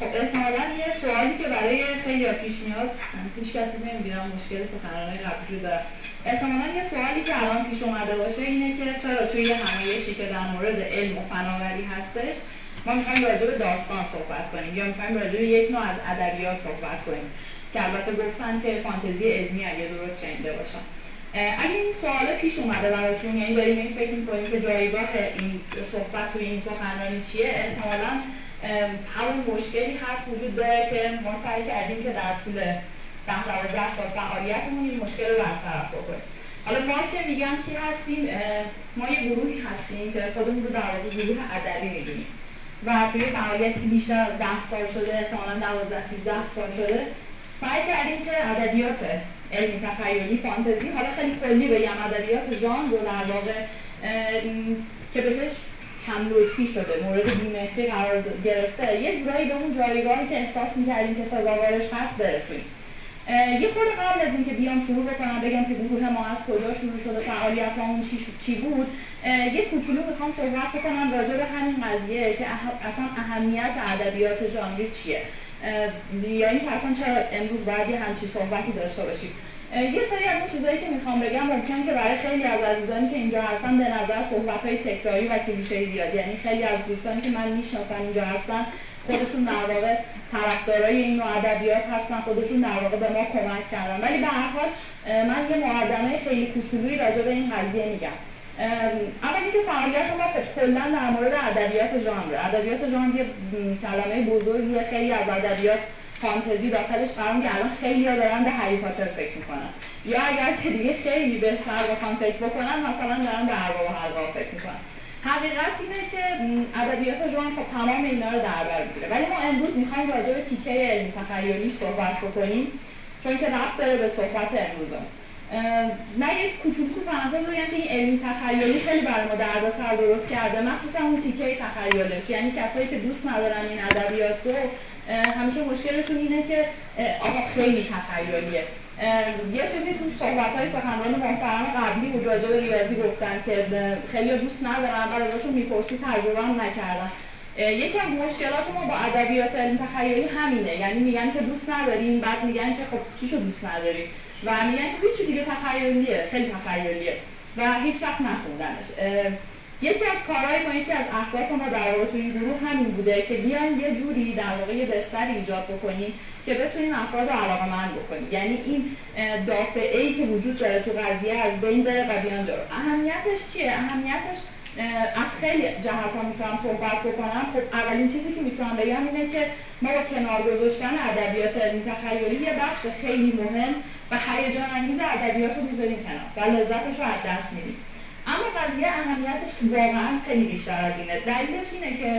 خب احتمالا یه سوالی که برای خیلی پیش میاد هیچ کسی نمی‌بینم مشکل سخنرانه قبلی رو داره احتمالا یه سوالی که الان پیش اومده باشه اینه که چرا توی یه همایشی که در مورد علم و فناوری هستش ما می‌خوایم راجع به داستان صحبت کنیم یا می‌خوایم راجع به یک نوع از ادبیات صحبت کنیم که البته گفتن که فانتزی علمی اگه درست شنیده باشم اگه این سوال پیش اومده براتون یعنی داریم این فکر می‌کنیم که جایگاه این صحبت توی این سخنرانی چیه احتمالا همون مشکلی هست وجود داره که ما سعی کردیم که در طول ده دوازده سال فعالیتمون این مشکل رو برطرف بکنیم. حالا ما که میگم کی هستیم ما یه گروهی هستیم که خودمون رو در واقع گروه ادبی می‌دونیم. و توی فعالیت که بیشتر از ده سال شده احتمالا دوازده سیزده سال شده. سعی کردیم که ادبیات علمی تخیلی فانتزی حالا خیلی کلی بگم ادبیات ژانر رو در واقع که بهش کم لطفی شده مورد بیمهری قرار گرفته. یه جورایی به اون جایگاهی که احساس می‌کردیم که سزاوارش هست برسونیم یه خورده قبل از اینکه بیام شروع بکنم بگم که گروه ما از کجا شروع شده فعالیت همون چی, چی بود یه کوچولو می‌خوام صحبت بکنم راجع به همین قضیه که اصلا اهمیت ادبیات ژانری چیه. یا اینکه اصلا چرا امروز باید یه همچی صحبتی داشته باشیم. یه سری از این چیزهایی که می‌خوام بگم ممکن که برای خیلی از عزیزانی که اینجا هستن به نظر صحبت های تکراری و کلیشه بیاد یعنی خیلی از دوستانی که من می‌شناسم اینجا هستن خودشون در واقع طرفدارای این نوع ادبیات هستن خودشون در واقع به ما کمک کردن. ولی به هر حال من یه مقدمه خیلی کوچولویی راجع به این قضیه میگم. اول اینکه فعالیت ما خب کلا در مورد ادبیات ژانر. ادبیات ژانر یه کلمه بزرگیه. خیلی از ادبیات فانتزی داخلش قرار که الان خیلی ها دارن به هری پاتر فکر می‌کنن. یا اگر که دیگه خیلی بهتر بخوان فکر بکنن مثلا دارن به ارباب حلقا فکر می‌کنن. حقیقت اینه که ادبیات ژانر خب تمام اینا رو در بر می‌گیره. ولی ما امروز می‌خوایم راجع به تیکه علمی تخیلی صحبت بکنیم چون که ربط داره به صحبت امروزه من یک کوچولو تو پرانتز بگم که این علمی تخیلی خیلی برای ما دردسر درست کرده مخصوصا اون تیکه تخیلش. یعنی کسایی که دوست ندارن این ادبیات رو همیشه مشکلشون اینه که آقا خیلی تخیلیه. یه چیزی تو صحبت های سخنران محترم قبلی بود راجع به ریاضی گفتن که خیلی دوست ندارن و ازشون می‌پرسی تجربه هم نکردن یکی از مشکلات ما با ادبیات علم تخیلی همینه. یعنی میگن که دوست نداریم بعد میگن که خب چیشو دوست نداریم و میگن که هیچ دیگه تخیلیه. خیلی تخیلیه. و هیچ وقت نخوندنش. یکی از کارهای ما یکی از اهداف ما در واقع تو این گروه همین بوده که بیایم یه جوری در واقع یه بستر ایجاد بکنیم که بتونیم افراد رو علاقه بکنیم. یعنی این دافعه ای که وجود داره تو قضیه از بین بره و بیان جلو. اهمیتش چیه؟ اهمیتش از خیلی جهت ها می‌تونم صحبت بکنم. خب اولین چیزی که می‌تونم بگم اینه که ما با کنار گذاشتن ادبیات علمی تخیلی یه بخش خیلی مهم و هیجان انگیز ادبیات رو می‌ذاریم کنار و لذتش رو از دست میدیم. اما قضیه اهمیتش واقعا خیلی بیشتر از اینه. دلیلش اینه که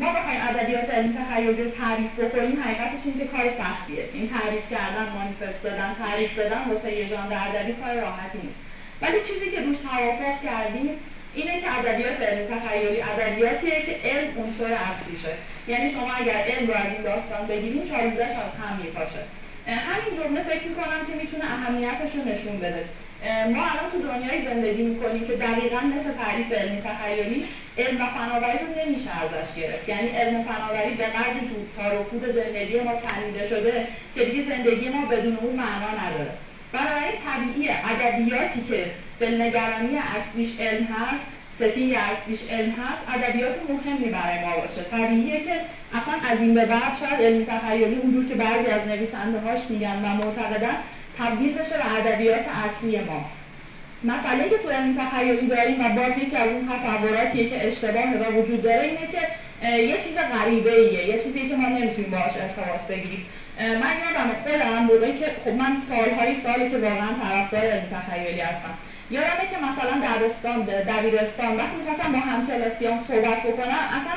ما بخوایم ادبیات علمی تخیلی رو تعریف بکنیم حقیقتش اینه که کار سختیه. این تعریف کردن مانیفست دادن تعریف دادن واسه یه ژانر ادبی کار راحتی نیست. ولی چیزی که روش توافق کردیم اینه که ادبیات علمی تخیلی ادبیاتیه که علم عنصر اصلیشه یعنی شما اگر علم رو از این داستان بگیریم چارودش از هم میپاشه. همین جمله فکر می‌کنم که می‌تونه اهمیتش رو نشون بده. ما الان تو دنیای زندگی می‌کنیم که دقیقا مثل تعریف علمی تخیلی علم و فناوری رو نمیشه ازش گرفت. یعنی علم و فناوری به قدری تو تار و زندگی ما تنیده شده که دیگه زندگی ما بدون اون معنا نداره. برای طبیعی ادبیاتی که دلنگرانی اصلیش علم هست ستینگ اصلیش علم هست ادبیات مهمی برای ما باشه. طبیعیه که اصلا از این به بعد شاید علمی تخیلی اونجور که بعضی از نویسنده هاش میگن و معتقدن تبدیل بشه به ادبیات اصلی ما. مسئله که تو علم تخیلی داریم و باز یکی از اون تصوراتیه که اشتباه و وجود داره اینه که یه چیز غریبه ایه یه چیزی که ما نمی‌تونیم باهاش ارتباط بگیریم. من یادم خودم موقعی که خب من سالهای سالی که واقعا طرفدار علم تخیلی هستم یادمه که مثلا دبستان دبیرستان وقتی می‌خواستم با همکلاسیام صحبت بکنم اصلا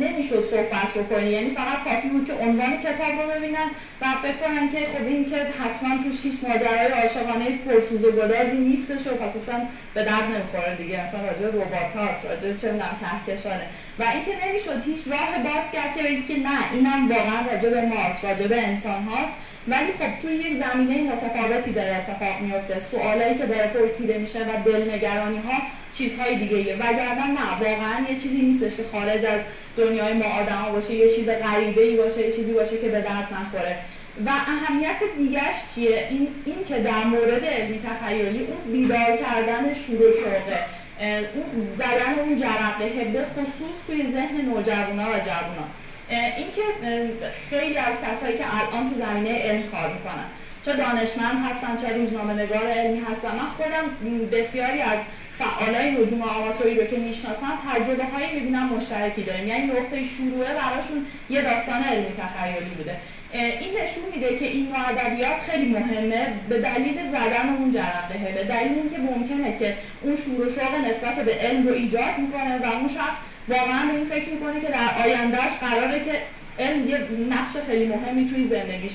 نمی‌شد صحبت بکنی. یعنی فقط کافی بود که عنوان کتاب رو ببینن و فکر کنن که خب این که حتما توش هیچ ماجرای عاشقانه پرسوز و گدازی نیستش و پس اصلا به درد نمی‌خوره دیگه. اصلا راجع ربات هاست راجع چه می‌دونم کهکشانه. و اینکه نمی‌شد هیچ راه باز کرد که بگی که نه اینم واقعا راجع به ماست راجع به انسان هاست. ولی خب توی یک زمینه متفاوتی داره اتفاق میفته سوالایی که داره پرسیده میشه و دلنگرانی ها چیزهای دیگه ایه. وگرنه نه واقعا یه چیزی نیستش که خارج از دنیای ما آدم باشه. یه چیز غریبه ای باشه یه چیزی باشه که به درد نخوره. و اهمیت دیگرش چیه؟ این, این که در مورد علمی تخیلی اون بیدار کردن شور و شوقه. اون زدن اون جرقه به خصوص توی ذهن نوجوانا و جوانا اینکه خیلی از کسایی که الان تو زمینه علم کار می‌کنن چه دانشمند هستن چه روزنامه نگار علمی هستن. من خودم بسیاری از فعالای نجوم آماتوری رو که می‌شناسم تجربه هایی می‌بینم مشترکی داریم. یعنی نقطه شروعه براشون یه داستان علمی تخیلی بوده. این نشون میده که این نوع ادبیات خیلی مهمه. به دلیل زدن اون جرقهه به دلیل اینکه ممکنه که اون شور و شوق نسبت به علم رو ایجاد می‌کنه و اون شخص واقعا به این فکر می‌کنه که در آیندهش قراره که علم یه نقش خیلی مهمی توی زندگیش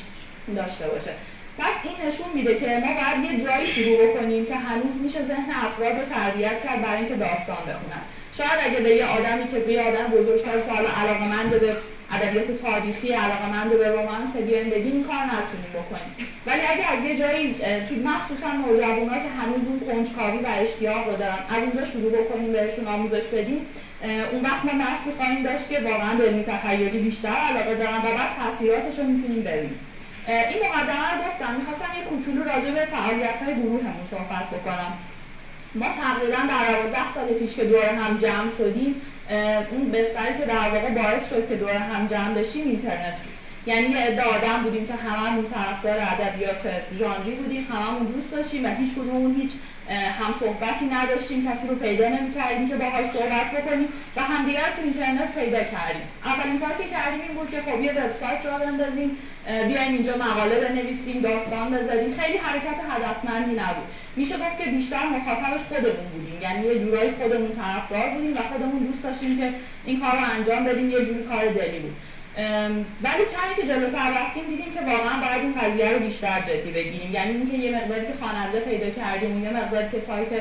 داشته باشه. پس این نشون میده که ما باید یه جایی شروع بکنیم که هنوز میشه ذهن افراد رو تربیت کرد برای اینکه داستان بخونن. شاید اگه به یه آدمی که به آدم بزرگتر که حالا علاقمند به ادبیات تاریخی علاقمند به رمانس بیایم بگیم این کار نتونیم بکنیم. ولی اگه از یه جایی تو مخصوصا نوجوانا که هنوز اون کنجکاوی و اشتیاق رو دارن از اونجا شروع بکنیم بهشون آموزش بدیم اون وقت ما نسلی خواهیم داشت که واقعا به علمی تخیلی بیشتر علاقه دارن و بعد تاثیراتش رو می‌تونیم ببینیم. این مقدمه رو گفتم. می‌خواستم یه کوچولو راجع به فعالیت های گروهمون صحبت بکنم. ما تقریبا در 12 سال پیش که دور هم جمع شدیم اون بستری که در واقع باعث شد که دور هم جمع بشیم اینترنت بود. یعنی یه عده آدم بودیم که هممون طرفدار ادبیات ژانری بودیم هممون دوست داشتیم و هیچ کدوممون هیچ هم صحبتی نداشتیم کسی رو پیدا نمی‌کردیم که باهاش صحبت بکنیم و همدیگر تو اینترنت پیدا کردیم. اولین کار که کردیم این بود که خب یه وبسایت را بندازیم بیایم اینجا مقاله بنویسیم داستان بذاریم. خیلی حرکت هدفمندی نبود. میشه گفت که بیشتر مخاطبش خودمون بودیم. یعنی یه جورایی خودمون طرفدار بودیم و خودمون دوست داشتیم که این کار رو انجام بدیم یه جوری کار دلی بود. ولی کمی که جلوتر رفتیم دیدیم که واقعا باید این قضیه رو بیشتر جدی بگیریم. یعنی اینکه یه مقداری که خواننده پیدا کردیم و یه مقداری که سایت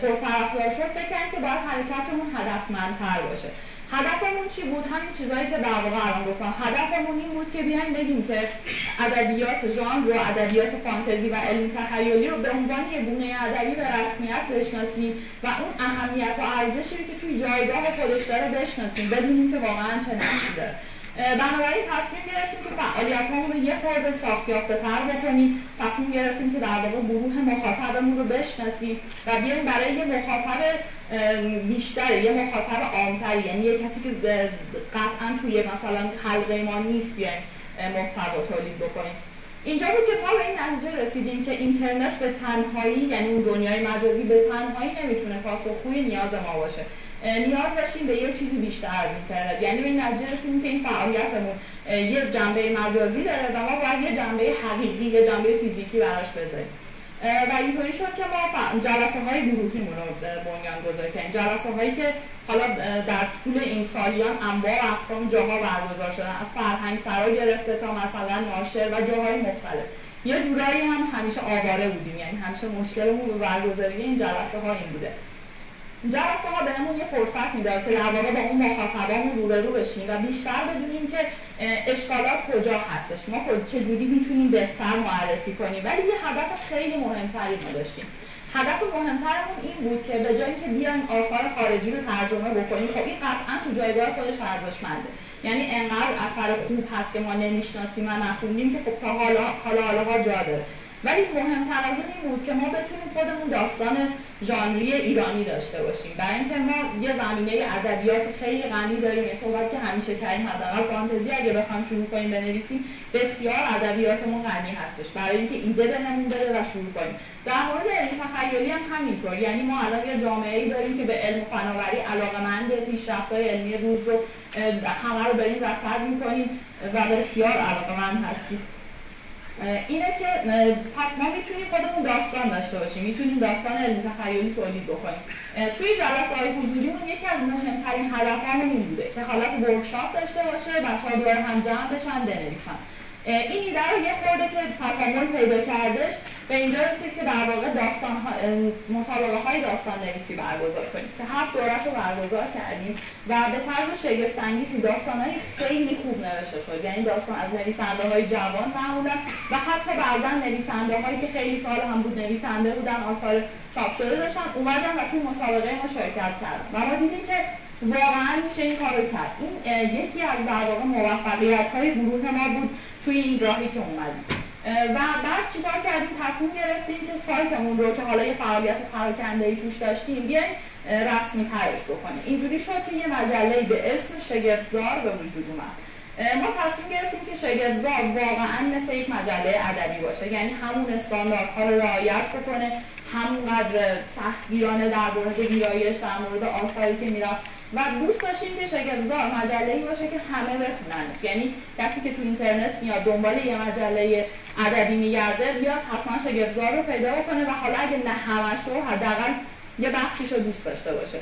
پرطرفدار شد بکنیم که باید حرکتمون هدفمندتر باشه. هدفمون چی بود؟ همین چیزهایی که در واقع الان گفتم. هدفمون این بود که بیایم بگیم که ادبیات ژانر و ادبیات فانتزی و علم تخیلی رو به عنوان یه گونه ادبی به رسمیت بشناسیم و اون اهمیت و ارزشی که توی جایگاه خودش داره بشناسیم بدونیم که واقعا چه نقشی بنابراین تصمیم گرفتیم که فعالیت رو یه خورده ساختیافته تر بکنیم. تصمیم گرفتیم که در واقع گروه مخاطبمون رو بشناسیم و بیایم برای یه مخاطب بیشتر یه مخاطب عامتری یعنی یه کسی که قطعا توی مثلا حلقه ما نیست بیایم محتوا تولید بکنیم. اینجا بود که ما به این نتیجه رسیدیم که اینترنت به تنهایی یعنی اون دنیای مجازی به تنهایی نمی‌تونه پاسخگوی نیاز ما باشه. نیاز داشتیم به یه چیزی بیشتر از اینترنت یعنی به این نتیجه رسیدیم که این فعالیتمون یه جنبه مجازی داره و ما باید یه جنبه حقیقی یه جنبه فیزیکی براش بذاریم. و اینطوری شد که ما جلسه های گروهیمون رو بنیان گذاری کردیم جلسه هایی که حالا در طول این سالیان انواع و اقسام جاها برگزار شدن. از فرهنگ سرا گرفته تا مثلا ناشر و جاهای مختلف. یه جورایی هم همیشه آواره بودیم. یعنی همیشه مشکلمون به برگزاری این جلسه ها این بوده. جلسه ها بهمون یه فرصت می‌داد که در واقع با اون مخاطبامون روبرو بشیم و بیشتر بدونیم که اشکالات کجا هستش. ما چجوری می‌تونیم بهتر معرفی کنیم؟ ولی یه هدف خیلی مهمتری ما داشتیم. هدف مهمترمون این بود که به جایی که بیایم آثار خارجی رو ترجمه بکنیم خب این قطعا تو جایگاه خودش ارزشمنده. یعنی انقدر اثر خوب هست که ما نمی‌شناسیم و نخوندیم که خب تا حالا حالا حالا جا داره. ولی مهمتر از این بود که ما بتونیم خودمون داستان ژانری ایرانی داشته باشیم. برای اینکه ما یه زمینه ادبیات خیلی غنی داریم صحبت که همیشه کردیم حداقل فانتزی اگه بخوام شروع کنیم بنویسیم بسیار ادبیاتمون غنی هستش. برای اینکه ایده بهمون بده و شروع کنیم. در مورد علم تخیلی هم همینطور. یعنی ما الان یه جامعه ای داریم که به علم فناوری علاقمند پیشرفت‌های علمی روز رو همه رو داریم رصد می‌کنیم و بسیار علاقمند هستیم. اینه که پس ما می‌تونیم خودمون داستان داشته باشیم. می‌تونیم داستان علمی تخیلی تولید بکنیم. توی جلسه های حضوریمون یکی از مهمترین هدفهامون این بوده که حالت ورکشاپ داشته باشه بچه‌ها دور هم جمع بشن بنویسن. این ایده رو یه خورده که تکامل پیدا کردش به اینجا رسید که در واقع داستان مسابقه های داستان نویسی برگزار کنیم. که هفت دورش رو برگزار کردیم و به طرز شگفت انگیزی داستان های خیلی خوب نوشته شد. یعنی داستان از نویسنده های جوان معمولا و حتی بعضا نویسنده هایی که خیلی سال هم بود نویسنده بودن آثار چاپ شده داشتن اومدن و توی مسابقه ما شرکت کردن. و ما دیدیم که واقعا میشه این کارو کرد. این یکی از در واقع موفقیت های گروه ما بود توی این راهی که اومدیم. و بعد چیکار کردیم؟ تصمیم گرفتیم که سایتمون رو که حالا یه فعالیت پراکنده توش داشتیم بیایم رسمی ترش بکنیم. اینجوری شد که یه مجله به اسم شگفتزار به وجود اومد. ما تصمیم گرفتیم که شگفتزار واقعا مثل یک مجله ادبی باشه. یعنی همون استانداردها رو رعایت بکنه همونقدر سختگیرانه در مورد ویرایش در مورد آثاری که می‌رفت. و دوست داشتیم که شگفتزار مجله ای باشه که همه بخوننش. یعنی کسی که تو اینترنت میاد دنبال یه مجله ادبی میگرده بیاد حتما شگفتزار رو پیدا بکنه و حالا اگه نه همش رو حداقل یه بخشیش رو دوست داشته باشه.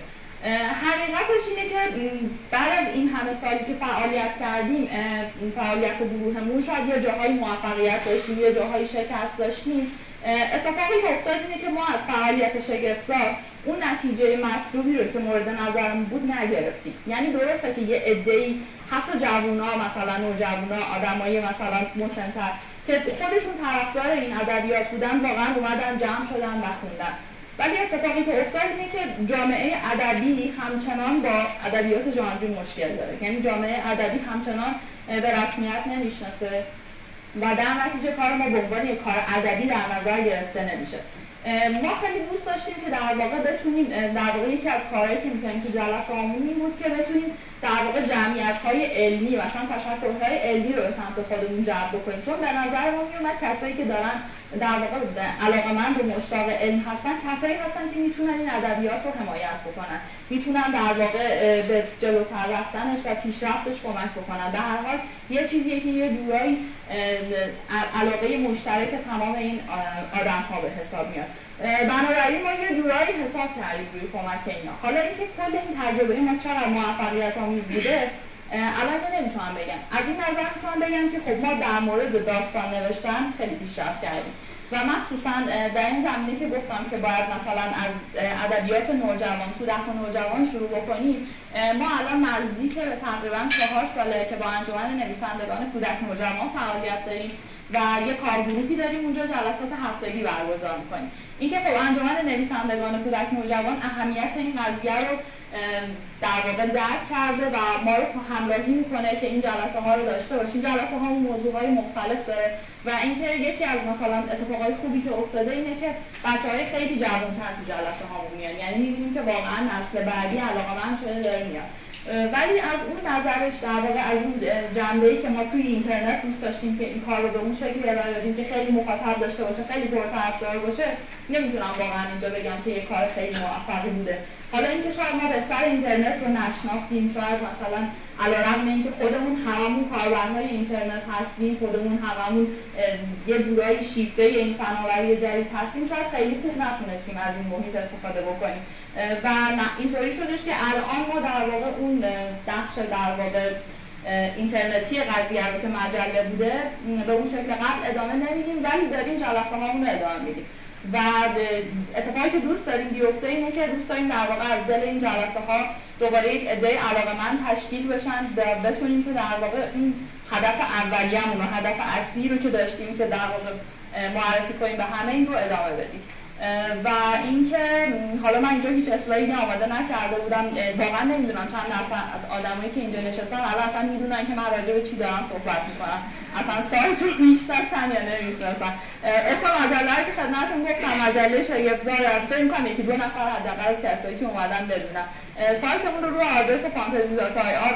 حقیقتش اینه که بعد از این همه سالی که فعالیت کردیم فعالیت گروهمون شاید یه جاهای موفقیت داشتیم یه جاهای شکست داشتیم. اتفاقی که افتاد اینه که ما از فعالیت شگفتزار اون نتیجه مطلوبی رو که مورد نظرم بود نگرفتیم. یعنی درسته که یه عده‌ای حتی جوونا مثلا نوجوانا آدمای مثلا مسنتر که خودشون طرفدار این ادبیات بودن واقعا اومدن جمع شدن و خوندن. ولی اتفاقی که افتاد اینه که جامعه ادبی همچنان با ادبیات ژانری مشکل داره. یعنی جامعه ادبی همچنان به رسمیت نمی‌شناسه. و در نتیجه کار ما به عنوان یک کار ادبی در نظر گرفته نمیشه. ما خیلی دوست داشتیم که در واقع بتونیم در واقع یکی از کارهایی که می‌کنیم که جلسه آمونی بود که بتونیم در واقع جمعیت های علمی مثلا تشکرهای علمی رو به سمت خودمون جلب بکنیم. چون به نظر ما میومد کسایی که دارن در واقع علاقه من به مشتاق علم هستن کسایی هستن که می‌تونن این ادبیات رو حمایت بکنن. می‌تونن در واقع به جلوتر رفتنش و پیشرفتش کمک بکنن. به هر حال یه چیزیه که یه جورایی علاقه مشترک تمام این آدم ها به حساب میاد. بنابراین ما یه جورایی حساب کردیم روی کمک اینا. حالا اینکه کل این تجربه ما چقدر موفقیت آمیز بوده الان نمی‌تونم بگم. از این نظر می‌تونم بگم که خب ما در مورد داستان نوشتن خیلی پیشرفت کردیم. و مخصوصا در این زمینه که گفتم که باید مثلا از ادبیات نوجوان کودک و نوجوان شروع بکنیم ما الان نزدیک به تقریبا چهار ساله که با انجمن نویسندگان کودک نوجوان فعالیت داریم. و یه کارگروهی داریم اونجا جلسات هفتگی برگزار می‌کنیم. اینکه خب انجمن نویسندگان کودک نوجوان اهمیت این قضیه رو در واقع درک کرده و ما رو همراهی می‌کنه که این جلسه ها رو داشته باشیم. جلسه ها موضوع های مختلف داره و اینکه یکی از مثلا اتفاقای خوبی که افتاده اینه که بچه های خیلی جوانتر تو جلسه ها میان یعنی می‌بینیم که واقعا نسل بعدی علاقه من شده داره میاد. ولی از اون نظرش در واقع از اون جنبه که ما توی اینترنت دوست داشتیم که این کار رو به اون شکلی ارائه بدیم که خیلی مخاطب داشته باشه خیلی پرطرفدار باشه نمی‌تونم واقعا اینجا بگم که یه کار خیلی موفقی بوده. حالا اینکه شاید ما به سر اینترنت رو نشناختیم شاید مثلا علیرغم اینکه خودمون هممون کاربرهای اینترنت هستیم خودمون هممون یه جورایی شیفته این فناوری جدید هستیم شاید خیلی خوب نتونستیم از این محیط استفاده بکنیم. و اینطوری شدش که الان ما در واقع اون بخش در واقع اینترنتی قضیه رو که مجله بوده به اون شکل قبل ادامه نمیدیم ولی داریم جلسه رو ادامه میدیم. و اتفاقی که دوست داریم بیفته اینه که دوست داریم در واقع از دل این جلسه ها دوباره یک عده علاقه من تشکیل بشن و بتونیم که در واقع این هدف اولیه‌مون و هدف اصلی رو که داشتیم که در واقع معرفی کنیم به همه این رو ادامه بدیم. و اینکه حالا من اینجا هیچ اصلاحی آماده نکرده بودم واقعا نمی‌دونم چند درصد آدمایی که اینجا نشستن الان اصلا می‌دونن که من راجع به چی دارم صحبت می‌کنم. اصلا سایت رو می‌شناسن یا نمی‌شناسن. اسم مجله که خدمتتون گفتم مجله شگفتزار فکر می‌کنم یکی دو نفر حداقل از کسایی که اومدن بدونن. سایتمون رو رو آدرس فانتزی دات آر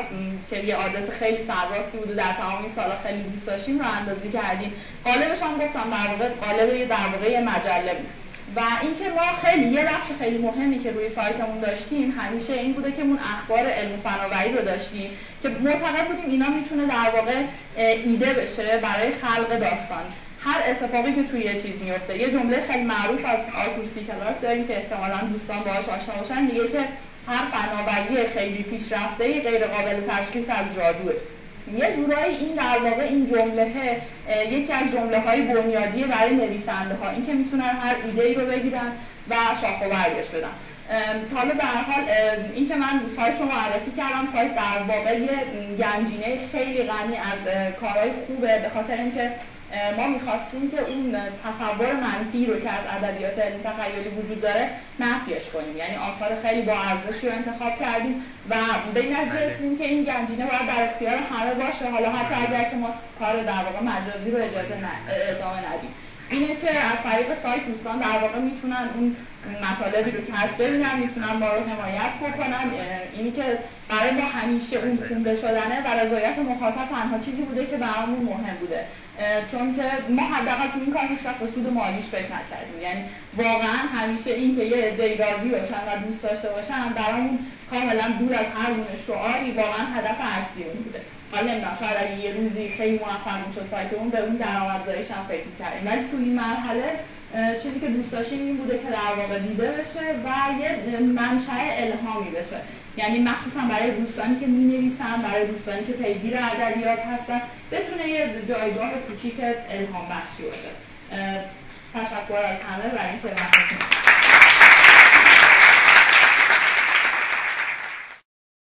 که یه آدرس خیلی سرراستی بوده در تمام این سالا خیلی دوست داشتیم رو اندازی کردیم. قالبش هم گفتم در واقع قالب در واقع مجله بود. و اینکه ما خیلی یه بخش خیلی مهمی که روی سایتمون داشتیم همیشه این بوده که اون اخبار علم فناوری رو داشتیم که معتقد بودیم اینا می‌تونه در واقع ایده بشه برای خلق داستان. هر اتفاقی که توی یه چیز میفته یه جمله خیلی معروف از آرتور سی داریم که احتمالا دوستان باهاش آشنا باشن میگه که هر فناوری خیلی پیشرفته غیر قابل تشخیص از جادوه. یه جورایی این در واقع این جمله یکی از جمله های بنیادی برای نویسنده ها این که می‌تونن هر ایده ای رو بگیرن و شاخ و برگش بدن. حالا به هر حال این که من سایت رو معرفی کردم سایت در واقع یه گنجینه خیلی غنی از کارهای خوبه به خاطر اینکه ما می‌خواستیم که اون تصور منفی رو که از ادبیات علمی تخیلی وجود داره نفیش کنیم. یعنی آثار خیلی با ارزشی رو انتخاب کردیم و به این نتیجه رسیدیم که این گنجینه باید در اختیار همه باشه. حالا حتی اگر که ما کار در واقع مجازی رو اجازه ادامه ندیم. اینه که از طریق سایت دوستان در واقع می‌تونن اون مطالبی رو که هست ببینن می‌تونن ما رو حمایت بکنن. اینی که ما همیشه اون خونده شدنه و رضایت مخاطب تنها چیزی بوده که برامون مهم بوده. چون که ما حداقل تو این کار هیچ وقت به سود مالیش فکر نکردیم. یعنی واقعا همیشه این که یه عده‌ای راضی باشن و دوست داشته باشن برامون کاملا دور از هر گونه شعاری واقعا هدف اصلی اون بوده. حالا نمی‌دونم شاید اگه یه روزی خیلی موفق می‌شد سایت اون به اون درآمدزاییش هم فکر می‌کردیم. ولی تو این مرحله چیزی که دوست داشتیم این بوده که در واقع دیده بشه و یه منشأ الهامی بشه. یعنی مخصوصا برای دوستانی که می نویسن برای دوستانی که پیگیر ادبیات هستن بتونه یه جایگاه کوچیک الهام بخشی باشه تشکر از همه برای اینکه